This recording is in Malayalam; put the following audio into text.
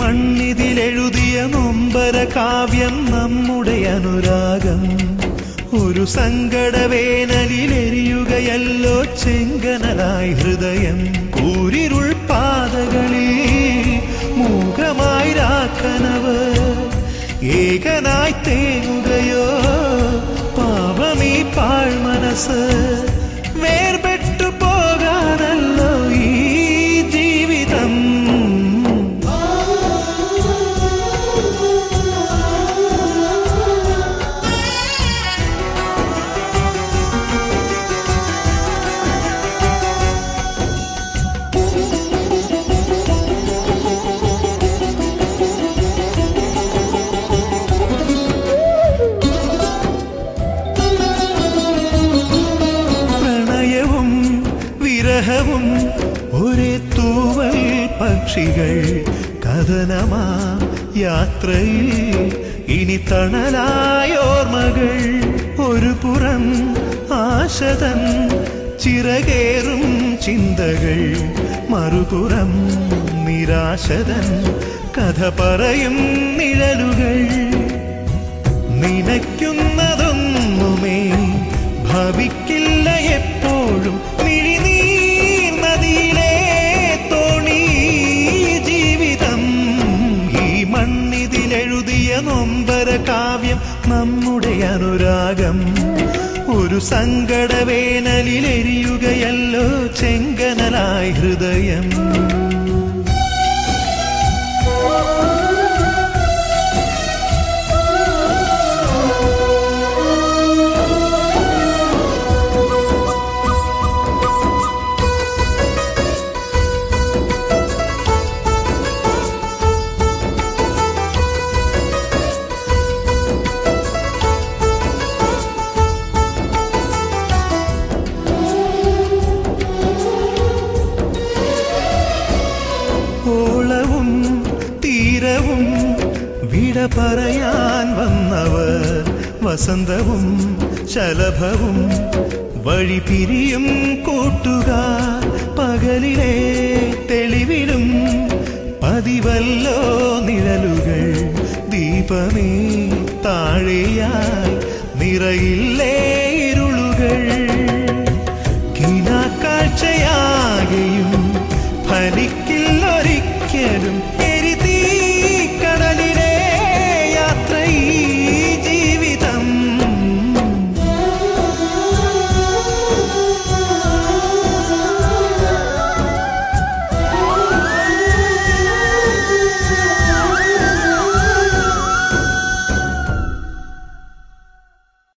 മണ്ണിതിലെഴുതിയ നൊമ്പര കാവ്യം നമ്മുടെ അനുരാഗം. ഒരു സങ്കടവേനലിലെരിയുകയല്ലോ ചെങ്കനലായി ഹൃദയം. ഏകനായി തേങ്ങുകയോ പാപമീ പാഴ്മനസ് വിരഹവും ഒരേ തൂവൽ പക്ഷികൾ കഥനമാ യാത്രയിൽ. ഇനി തണലായോർമകൾ ഒരു പുറം ആശതൻ ചിറകേറും ചിന്തകൾ. മറുപുറം നിരാശതൻ കഥ പറയും നിഴലുകൾ. കാവ്യം നമ്മുടെ അനുരാഗം. ഒരു സങ്കടവേനലിലെരിയുകയല്ലോ ചെങ്കനലായി ഹൃദയം. വിട പറയാൻ വന്നവർ വസന്തവും ശലഭവും വഴി പിരിയും കൂട്ടുകാർ പകലിലെ തെളിവിലും പതിവല്ലോ നിഴലുകൾ ദീപമേ താഴെയായി നിറയില്ലേ